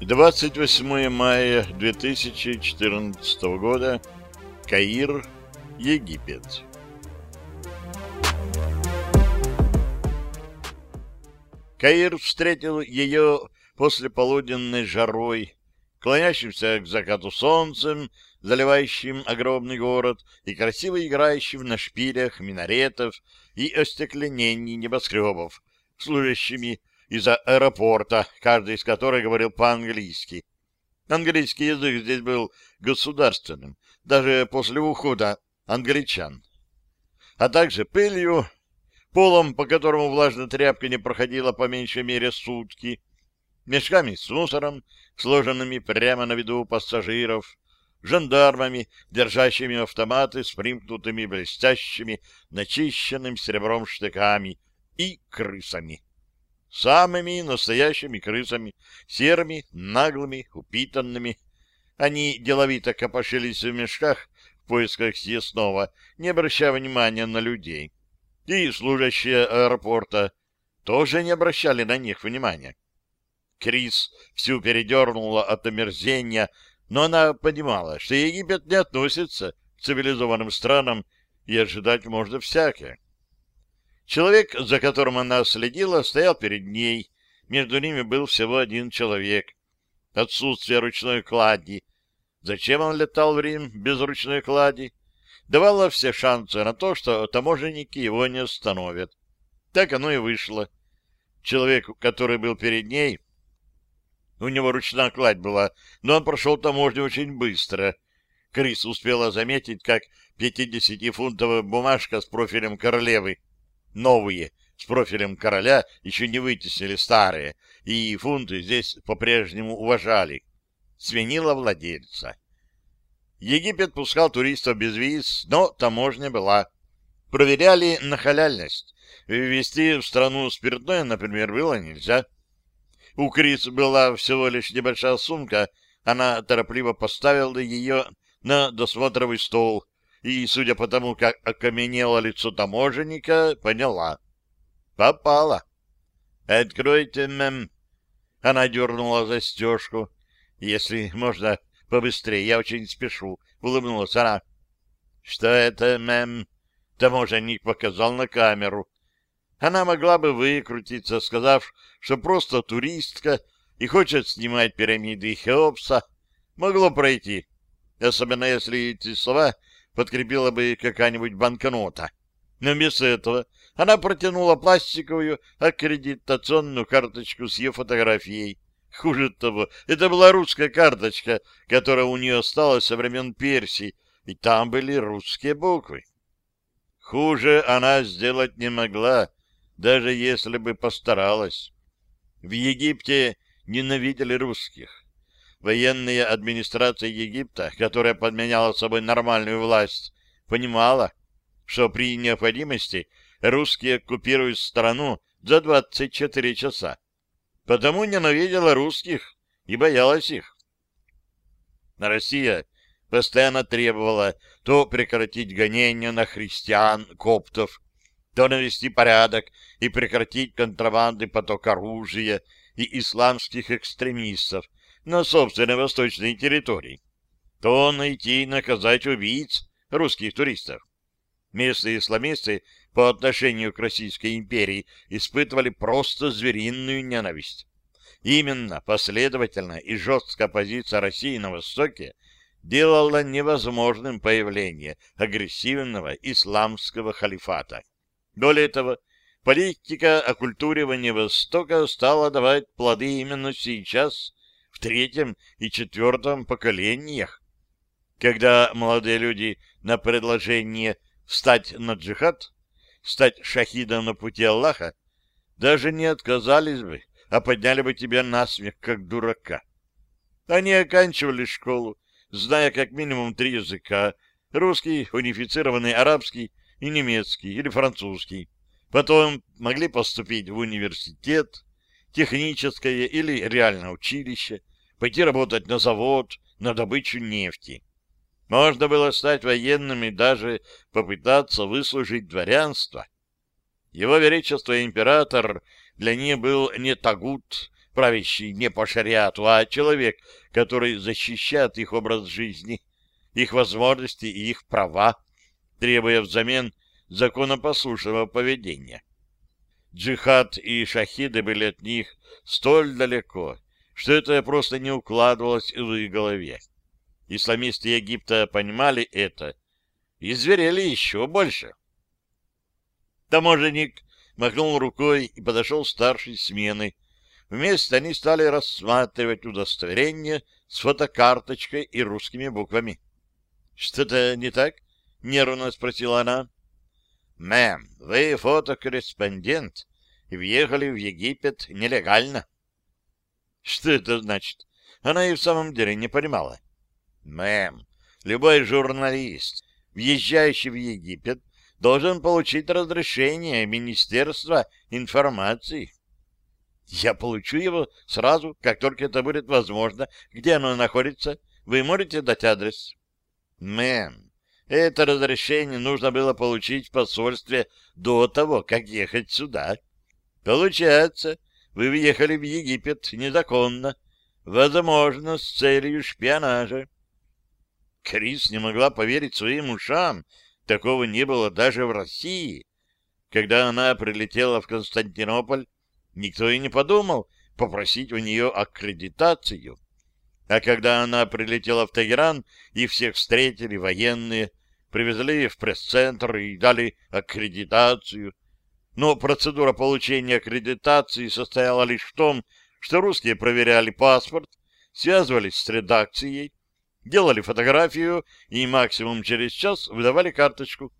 Двадцать восьмое мая две тысячи четырнадцатого года. Каир, Египет. Каир встретил ее после полуденной жарой, клонящимся к закату солнцем, заливающим огромный город и красиво играющим на шпилях минаретов и остекленений небоскребов, служащими из-за аэропорта, каждый из которых говорил по-английски. Английский язык здесь был государственным, даже после ухода англичан. А также пылью, полом, по которому влажная тряпка не проходила по меньшей мере сутки, мешками с мусором, сложенными прямо на виду пассажиров, жандармами, держащими автоматы с примкнутыми блестящими, начищенным серебром штыками, и крысами. Самыми настоящими крысами, серыми, наглыми, упитанными. Они деловито копошились в мешках в поисках съестного, не обращая внимания на людей и служащие аэропорта тоже не обращали на них внимания. Крис всю передернула от омерзения, но она понимала, что Египет не относится к цивилизованным странам, и ожидать можно всякое. Человек, за которым она следила, стоял перед ней. Между ними был всего один человек. Отсутствие ручной клади. Зачем он летал в Рим без ручной клади? Давала все шансы на то, что таможенники его не остановят. Так оно и вышло. Человек, который был перед ней, у него ручная кладь была, но он прошел таможню очень быстро. Крис успела заметить, как 50-фунтовая бумажка с профилем королевы, новые, с профилем короля, еще не вытеснили старые, и фунты здесь по-прежнему уважали. Свинила владельца. Египет пускал туристов без виз, но таможня была. Проверяли на халяльность. Ввести в страну спиртное, например, было нельзя. У Крис была всего лишь небольшая сумка, она торопливо поставила ее на досмотровый стол и, судя по тому, как окаменело лицо таможенника, поняла. Попала. «Откройте, мэм». Она дернула застежку. «Если можно, побыстрее, я очень спешу, — улыбнулась она. — Что это, мэм? Таможенник показал на камеру. Она могла бы выкрутиться, сказав, что просто туристка и хочет снимать пирамиды Хеопса. Могло пройти, особенно если эти слова подкрепила бы какая-нибудь банкнота. Но вместо этого она протянула пластиковую аккредитационную карточку с ее фотографией. Хуже того, это была русская карточка, которая у нее осталась со времен Персии, и там были русские буквы. Хуже она сделать не могла, даже если бы постаралась. В Египте ненавидели русских. Военная администрация Египта, которая подменяла собой нормальную власть, понимала, что при необходимости русские оккупируют страну за 24 часа потому ненавидела русских и боялась их. Россия постоянно требовала то прекратить гонения на христиан, коптов, то навести порядок и прекратить контрабанды поток оружия и исламских экстремистов на собственной восточной территории, то найти и наказать убийц русских туристов. Местные исламисты по отношению к Российской империи испытывали просто звериную ненависть. Именно последовательная и жесткая позиция России на Востоке делала невозможным появление агрессивного исламского халифата. Более того, политика оккультуривания Востока стала давать плоды именно сейчас, в третьем и четвертом поколениях, когда молодые люди на предложение встать на джихад стать шахидом на пути Аллаха, даже не отказались бы, а подняли бы тебя на смех, как дурака. Они оканчивали школу, зная как минимум три языка — русский, унифицированный арабский и немецкий или французский, Потом могли поступить в университет, техническое или реальное училище, пойти работать на завод, на добычу нефти. Можно было стать военным и даже попытаться выслужить дворянство. Его Величество Император для них был не тагут, правящий не по шариату, а человек, который защищает их образ жизни, их возможности и их права, требуя взамен законопослушного поведения. Джихад и шахиды были от них столь далеко, что это просто не укладывалось в их голове. Исламисты Египта понимали это и зверели еще больше. Таможенник махнул рукой и подошел старшей смены. Вместе они стали рассматривать удостоверение с фотокарточкой и русскими буквами. — Что-то не так? — нервно спросила она. «Мэм, вы фотокорреспондент и въехали в Египет нелегально». Что это значит? Она и в самом деле не понимала. Мэм, любой журналист, въезжающий в Египет, должен получить разрешение Министерства информации. Я получу его сразу, как только это будет возможно. Где оно находится? Вы можете дать адрес? Мэм, это разрешение нужно было получить в посольстве до того, как ехать сюда. Получается, вы въехали в Египет незаконно, возможно, с целью шпионажа. Крис не могла поверить своим ушам. Такого не было даже в России. Когда она прилетела в Константинополь, никто и не подумал попросить у нее аккредитацию. А когда она прилетела в Тегеран, и всех встретили военные, привезли в пресс-центр и дали аккредитацию. Но процедура получения аккредитации состояла лишь в том, что русские проверяли паспорт, связывались с редакцией, делали фотографию и максимум через час выдавали карточку.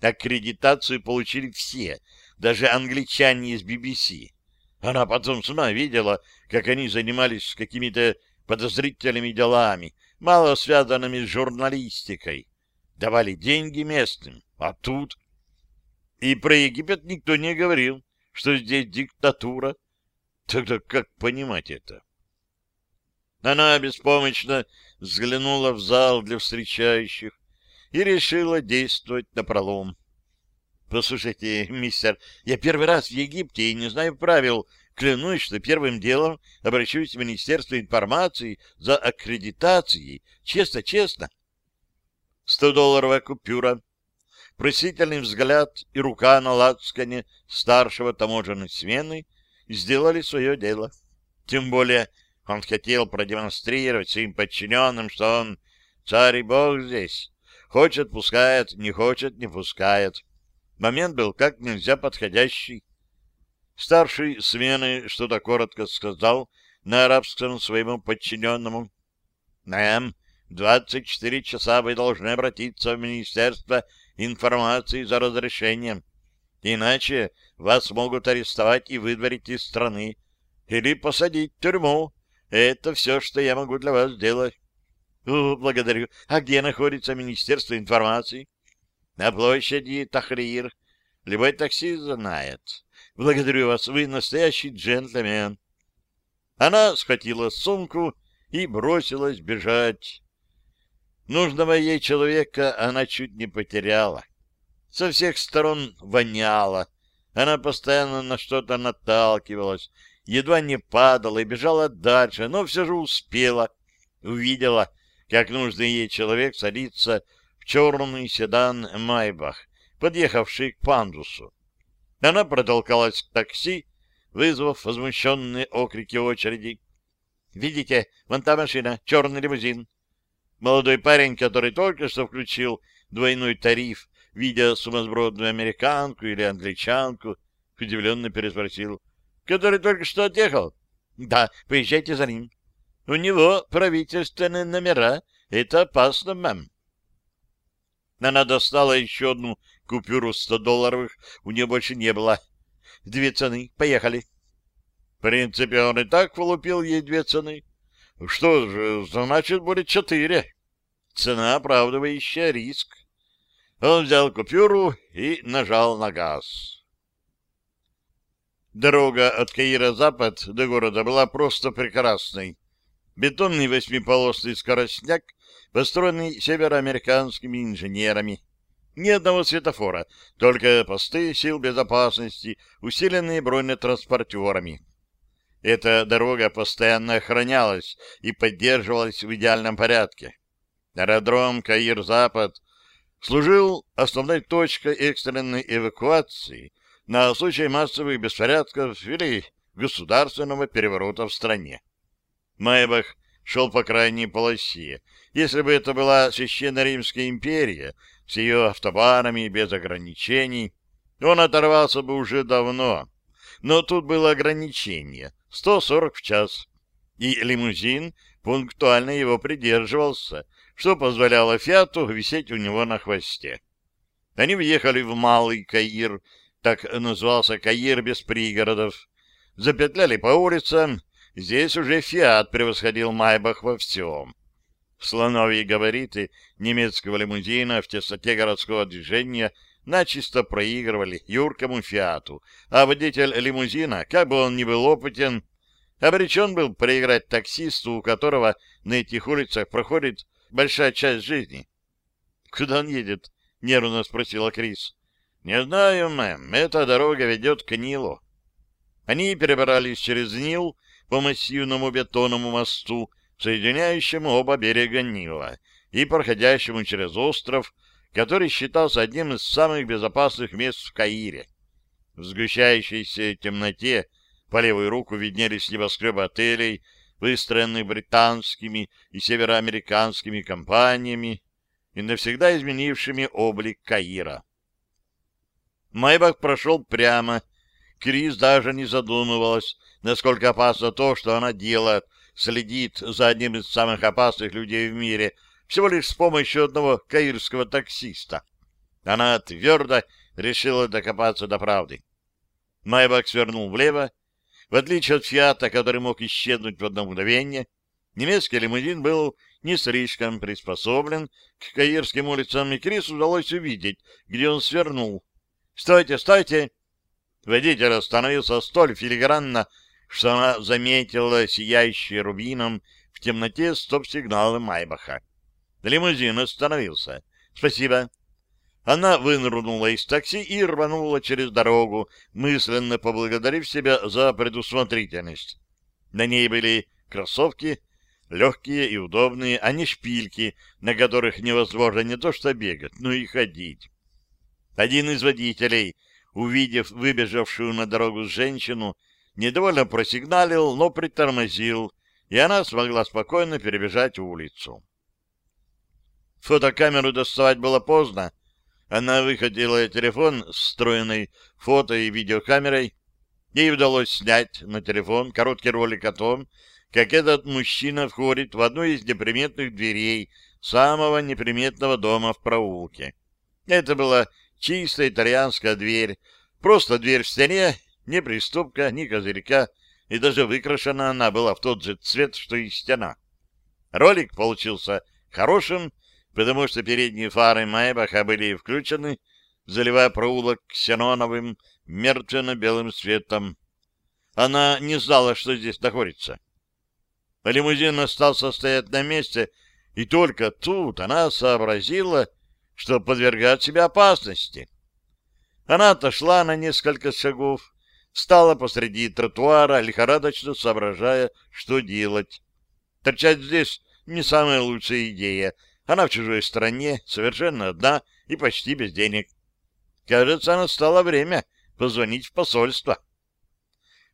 Аккредитацию получили все, даже англичане из BBC. Она потом сама видела, как они занимались какими-то подозрительными делами, мало связанными с журналистикой давали деньги местным, а тут... И про Египет никто не говорил, что здесь диктатура. Тогда как понимать это? Она беспомощно взглянула в зал для встречающих и решила действовать напролом. «Послушайте, мистер, я первый раз в Египте и не знаю правил. Клянусь, что первым делом обращусь в Министерство информации за аккредитацией. Честно-честно». Стодолларовая купюра, просительный взгляд и рука на лацкане старшего таможенной смены сделали свое дело. Тем более он хотел продемонстрировать своим подчиненным, что он царь и бог здесь. Хочет — пускает, не хочет — не пускает. Момент был как нельзя подходящий. Старший смены что-то коротко сказал на арабском своему подчиненному. «Мэм, 24 часа вы должны обратиться в Министерство информации за разрешением. Иначе вас могут арестовать и выдворить из страны или посадить в тюрьму. Это все, что я могу для вас сделать. Благодарю. А где находится Министерство информации? На площади Тахрир. Любой такси знает. Благодарю вас, вы настоящий джентльмен. Она схватила сумку и бросилась бежать. Нужного ей человека она чуть не потеряла. Со всех сторон воняло. Она постоянно на что-то наталкивалась, едва не падала и бежала дальше, но все же успела. Увидела, как нужный ей человек садится в черный седан «Майбах», подъехавший к пандусу. Она протолкалась к такси, вызвав возмущенные окрики очереди. «Видите, вон та машина, черный лимузин. Молодой парень, который только что включил двойной тариф, видя сумасбродную американку или англичанку, удивленно переспросил. «Который только что отъехал?» «Да, поезжайте за ним». «У него правительственные номера. Это опасно, мэм». Она достала еще одну купюру 100 долларовых. У нее больше не было. Две цены. Поехали. В принципе, он и так вылупил ей две цены. Что же, значит, будет четыре. Цена, оправдывающая риск. Он взял купюру и нажал на газ. Дорога от Каира-Запад до города была просто прекрасной. Бетонный восьмиполосный скоростняк, построенный североамериканскими инженерами. Ни одного светофора, только посты сил безопасности, усиленные бронетранспортерами. Эта дорога постоянно охранялась и поддерживалась в идеальном порядке. Аэродром Каир-Запад служил основной точкой экстренной эвакуации на случай массовых беспорядков или государственного переворота в стране. Майбах шел по крайней полосе. Если бы это была Священная Римская империя с ее автобанами без ограничений, он оторвался бы уже давно. Но тут было ограничение — 140 в час. И лимузин пунктуально его придерживался, что позволяло «Фиату» висеть у него на хвосте. Они въехали в Малый Каир, так назывался Каир без пригородов, запетляли по улицам, здесь уже «Фиат» превосходил Майбах во всем. Слоновьи габариты немецкого лимузина в тесноте городского движения начисто проигрывали юркому «Фиату», а водитель лимузина, как бы он ни был опытен, обречен был проиграть таксисту, у которого на этих улицах проходит большая часть жизни. — Куда он едет? — нервно спросила Крис. — Не знаю, мэм. Эта дорога ведет к Нилу. Они перебирались через Нил по массивному бетонному мосту, соединяющему оба берега Нила и проходящему через остров, который считался одним из самых безопасных мест в Каире. В сгущающейся темноте по левую руку виднелись небоскребы отелей, выстроенных британскими и североамериканскими компаниями и навсегда изменившими облик Каира. Майбах прошел прямо. Крис даже не задумывалась, насколько опасно то, что она делает, следит за одним из самых опасных людей в мире, всего лишь с помощью одного каирского таксиста. Она твердо решила докопаться до правды. Майбах свернул влево. В отличие от «Фиата», который мог исчезнуть в одно мгновение, немецкий лимузин был не слишком приспособлен к каирским улицам, и Крис удалось увидеть, где он свернул, «Стойте, стойте!» Водитель остановился столь филигранно, что она заметила сияющие рубином в темноте стоп-сигналы Майбаха. Лимузин остановился. «Спасибо». Она вынырнула из такси и рванула через дорогу, мысленно поблагодарив себя за предусмотрительность. На ней были кроссовки, легкие и удобные, а не шпильки, на которых невозможно не то что бегать, но и ходить. Один из водителей, увидев выбежавшую на дорогу женщину, недовольно просигналил, но притормозил, и она смогла спокойно перебежать улицу. Фотокамеру доставать было поздно. Она выхватила телефон с встроенной фото- и видеокамерой. Ей удалось снять на телефон короткий ролик о том, как этот мужчина входит в одну из неприметных дверей самого неприметного дома в проулке. Это было Чистая итальянская дверь. Просто дверь в стене, ни приступка, ни козырька, и даже выкрашена она была в тот же цвет, что и стена. Ролик получился хорошим, потому что передние фары Майбаха были включены, заливая проулок ксеноновым мертвенно-белым светом. Она не знала, что здесь находится. Лимузин остался стоять на месте, и только тут она сообразила, что подвергает себя опасности. Она отошла на несколько шагов, стала посреди тротуара, лихорадочно соображая, что делать. Торчать здесь не самая лучшая идея. Она в чужой стране, совершенно одна и почти без денег. Кажется, настало время позвонить в посольство.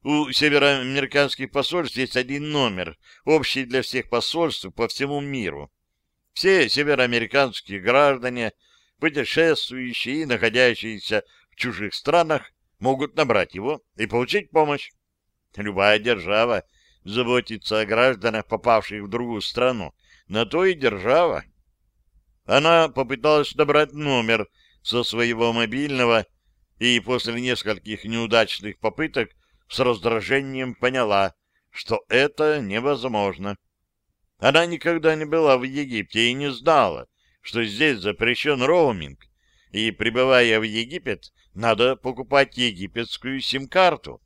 У североамериканских посольств есть один номер, общий для всех посольств по всему миру. Все североамериканские граждане, путешествующие и находящиеся в чужих странах, могут набрать его и получить помощь. Любая держава заботится о гражданах, попавших в другую страну. На то и держава. Она попыталась набрать номер со своего мобильного и после нескольких неудачных попыток с раздражением поняла, что это невозможно. Она никогда не была в Египте и не знала, что здесь запрещен роуминг, и, прибывая в Египет, надо покупать египетскую сим-карту.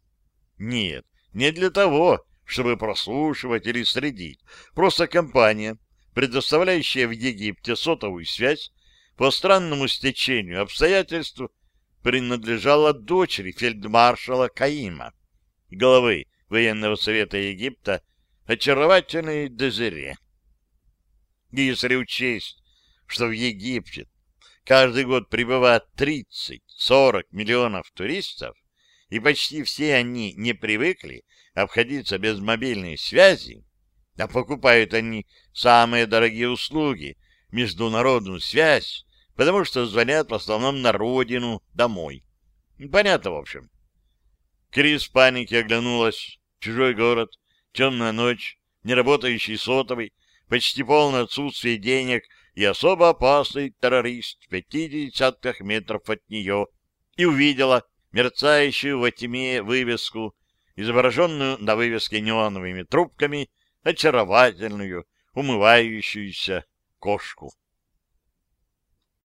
Нет, не для того, чтобы прослушивать или следить. Просто компания, предоставляющая в Египте сотовую связь, по странному стечению обстоятельств принадлежала дочери фельдмаршала Каима, главы военного совета Египта, очаровательной Дезире. Если учесть, что в Египте каждый год прибывает 30-40 миллионов туристов, и почти все они не привыкли обходиться без мобильной связи, а покупают они самые дорогие услуги, международную связь, потому что звонят в основном на родину, домой. Понятно, в общем. Крис в панике оглянулась. Чужой город, темная ночь, неработающий сотовый, почти полное отсутствие денег и особо опасный террорист в пяти десятках метров от нее, и увидела мерцающую во тьме вывеску, изображенную на вывеске неоновыми трубками, очаровательную, умывающуюся кошку.